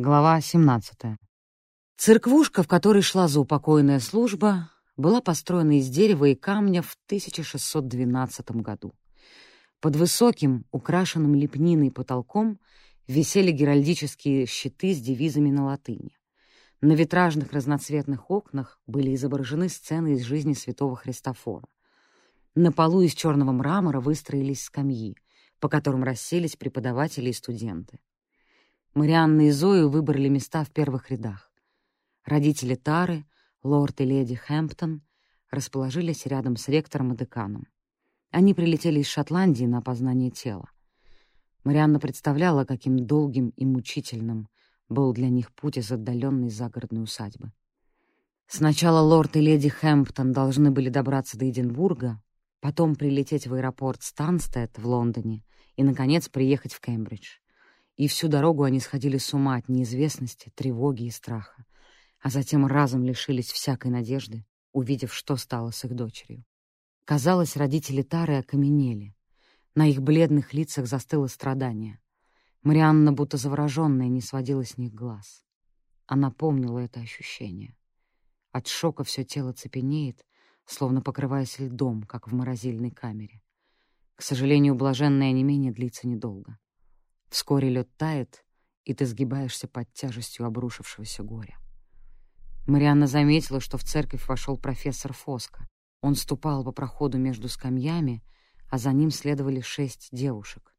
Глава 17. Церквушка, в которой шла заупокойная служба, была построена из дерева и камня в 1612 году. Под высоким, украшенным лепниной потолком висели геральдические щиты с девизами на латыни. На витражных разноцветных окнах были изображены сцены из жизни святого Христофора. На полу из черного мрамора выстроились скамьи, по которым расселись преподаватели и студенты. Марианна и Зою выбрали места в первых рядах. Родители Тары, лорд и леди Хэмптон, расположились рядом с ректором и деканом. Они прилетели из Шотландии на опознание тела. Марианна представляла, каким долгим и мучительным был для них путь из отдаленной загородной усадьбы. Сначала лорд и леди Хэмптон должны были добраться до Эдинбурга, потом прилететь в аэропорт Станстед в Лондоне и, наконец, приехать в Кембридж и всю дорогу они сходили с ума от неизвестности, тревоги и страха, а затем разом лишились всякой надежды, увидев, что стало с их дочерью. Казалось, родители Тары окаменели. На их бледных лицах застыло страдание. Марианна, будто завороженная, не сводила с них глаз. Она помнила это ощущение. От шока все тело цепенеет, словно покрываясь льдом, как в морозильной камере. К сожалению, блаженное онемение длится недолго. Вскоре лед тает, и ты сгибаешься под тяжестью обрушившегося горя. Марианна заметила, что в церковь вошел профессор Фоска. Он ступал по проходу между скамьями, а за ним следовали шесть девушек.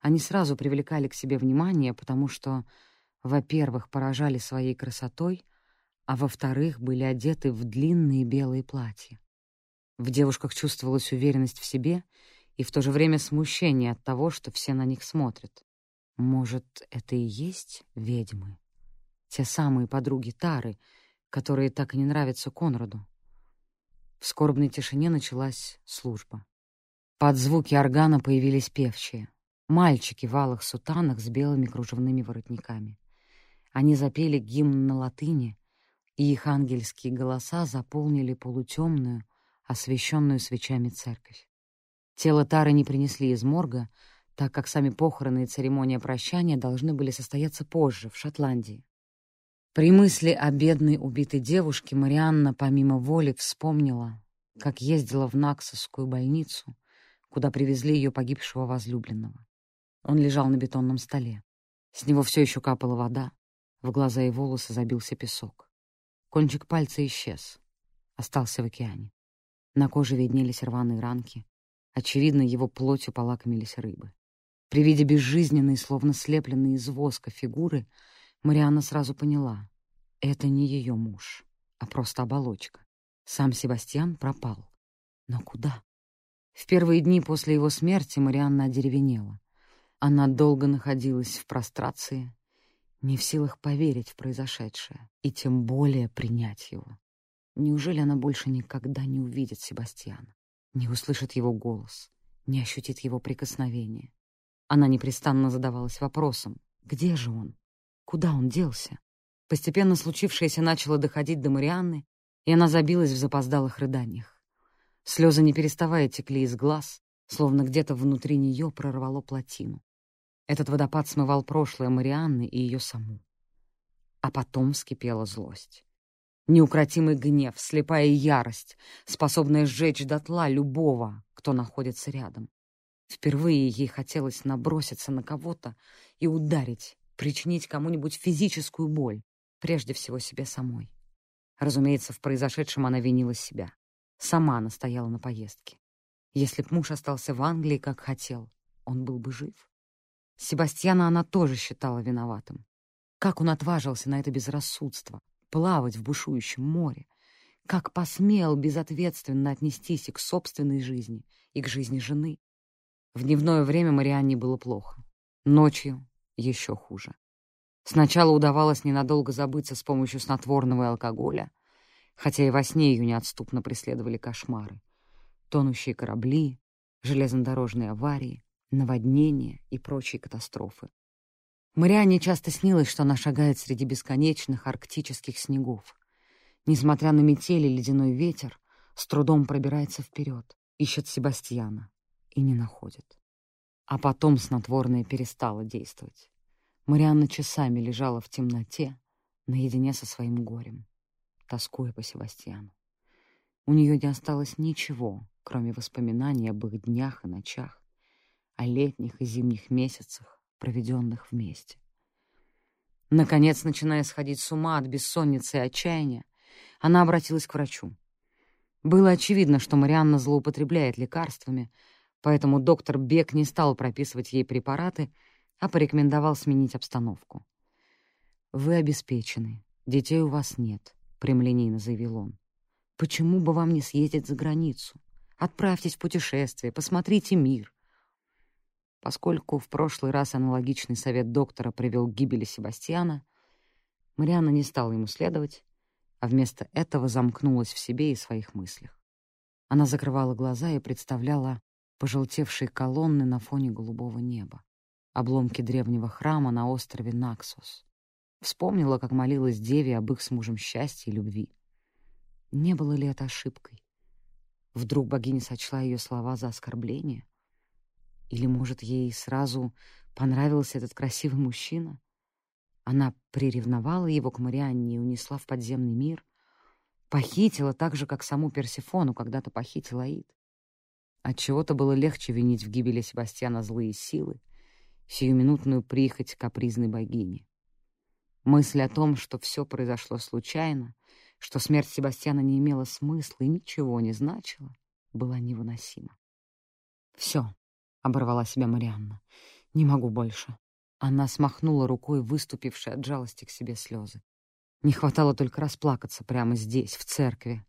Они сразу привлекали к себе внимание, потому что, во-первых, поражали своей красотой, а во-вторых, были одеты в длинные белые платья. В девушках чувствовалась уверенность в себе и в то же время смущение от того, что все на них смотрят. Может, это и есть ведьмы? Те самые подруги Тары, которые так и не нравятся Конраду. В скорбной тишине началась служба. Под звуки органа появились певчие. Мальчики в алых сутанах с белыми кружевными воротниками. Они запели гимн на латыни, и их ангельские голоса заполнили полутемную, освещенную свечами церковь. Тело Тары не принесли из морга, так как сами похороны и церемония прощания должны были состояться позже, в Шотландии. При мысли о бедной убитой девушке Марианна помимо воли вспомнила, как ездила в Наксовскую больницу, куда привезли ее погибшего возлюбленного. Он лежал на бетонном столе. С него все еще капала вода, в глаза и волосы забился песок. Кончик пальца исчез, остался в океане. На коже виднелись рваные ранки. Очевидно, его плотью полакомились рыбы. При виде безжизненной, словно слепленной из воска фигуры, Марианна сразу поняла — это не ее муж, а просто оболочка. Сам Себастьян пропал. Но куда? В первые дни после его смерти Марианна одеревенела. Она долго находилась в прострации, не в силах поверить в произошедшее и тем более принять его. Неужели она больше никогда не увидит Себастьяна, не услышит его голос, не ощутит его прикосновение? Она непрестанно задавалась вопросом, где же он? Куда он делся? Постепенно случившееся начало доходить до Марианны, и она забилась в запоздалых рыданиях. Слезы не переставая текли из глаз, словно где-то внутри нее прорвало плотину. Этот водопад смывал прошлое Марианны и ее саму. А потом вскипела злость. Неукротимый гнев, слепая ярость, способная сжечь дотла любого, кто находится рядом. Впервые ей хотелось наброситься на кого-то и ударить, причинить кому-нибудь физическую боль, прежде всего себе самой. Разумеется, в произошедшем она винила себя. Сама настояла на поездке. Если б муж остался в Англии, как хотел, он был бы жив. Себастьяна она тоже считала виноватым. Как он отважился на это безрассудство, плавать в бушующем море? Как посмел безответственно отнестись и к собственной жизни, и к жизни жены? В дневное время Марианне было плохо. Ночью еще хуже. Сначала удавалось ненадолго забыться с помощью снотворного и алкоголя, хотя и во сне ее неотступно преследовали кошмары. Тонущие корабли, железнодорожные аварии, наводнения и прочие катастрофы. Марианне часто снилось, что она шагает среди бесконечных арктических снегов. Несмотря на метели, ледяной ветер с трудом пробирается вперед, ищет Себастьяна и не находит. А потом снотворное перестало действовать. Марианна часами лежала в темноте, наедине со своим горем, тоскуя по Себастьяну. У нее не осталось ничего, кроме воспоминаний об их днях и ночах, о летних и зимних месяцах, проведенных вместе. Наконец, начиная сходить с ума от бессонницы и отчаяния, она обратилась к врачу. Было очевидно, что Марианна злоупотребляет лекарствами, поэтому доктор Бек не стал прописывать ей препараты, а порекомендовал сменить обстановку. «Вы обеспечены, детей у вас нет», — прямолинейно заявил он. «Почему бы вам не съездить за границу? Отправьтесь в путешествие, посмотрите мир». Поскольку в прошлый раз аналогичный совет доктора привел к гибели Себастьяна, Марианна не стала ему следовать, а вместо этого замкнулась в себе и своих мыслях. Она закрывала глаза и представляла пожелтевшие колонны на фоне голубого неба, обломки древнего храма на острове Наксос. Вспомнила, как молилась Деве об их с мужем счастье и любви. Не было ли это ошибкой? Вдруг богиня сочла ее слова за оскорбление? Или, может, ей сразу понравился этот красивый мужчина? Она приревновала его к Марианне и унесла в подземный мир, похитила так же, как саму Персефону когда-то похитила Аид. Отчего-то было легче винить в гибели Себастьяна злые силы, сиюминутную прихоть капризной богини. Мысль о том, что все произошло случайно, что смерть Себастьяна не имела смысла и ничего не значила, была невыносима. «Все», — оборвала себя Марианна, — «не могу больше». Она смахнула рукой выступившие от жалости к себе слезы. Не хватало только расплакаться прямо здесь, в церкви.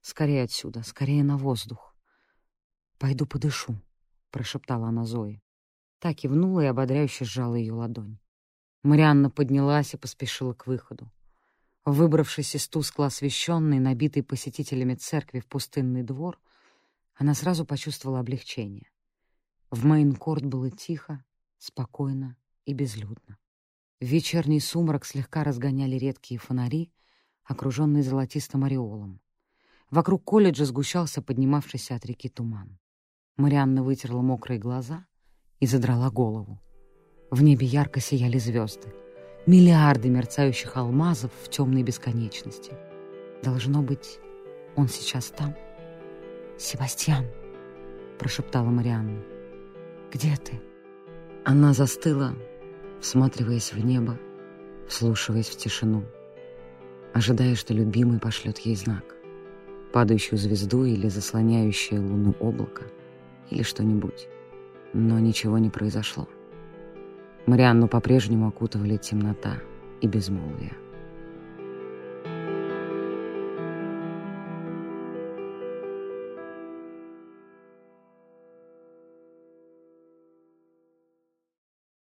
Скорее отсюда, скорее на воздух. «Пойду подышу», — прошептала она Зои. Так кивнула и ободряюще сжала ее ладонь. Марианна поднялась и поспешила к выходу. Выбравшись из тускло освещенной, набитой посетителями церкви в пустынный двор, она сразу почувствовала облегчение. В Мейнкорт было тихо, спокойно и безлюдно. вечерний сумрак слегка разгоняли редкие фонари, окруженные золотистым ореолом. Вокруг колледжа сгущался поднимавшийся от реки туман. Марианна вытерла мокрые глаза и задрала голову. В небе ярко сияли звезды. Миллиарды мерцающих алмазов в темной бесконечности. Должно быть, он сейчас там. «Себастьян!» — прошептала Марианна. «Где ты?» Она застыла, всматриваясь в небо, вслушиваясь в тишину, ожидая, что любимый пошлет ей знак. Падающую звезду или заслоняющее луну облако, или что-нибудь. Но ничего не произошло. Марианну по-прежнему окутывали темнота и безмолвие.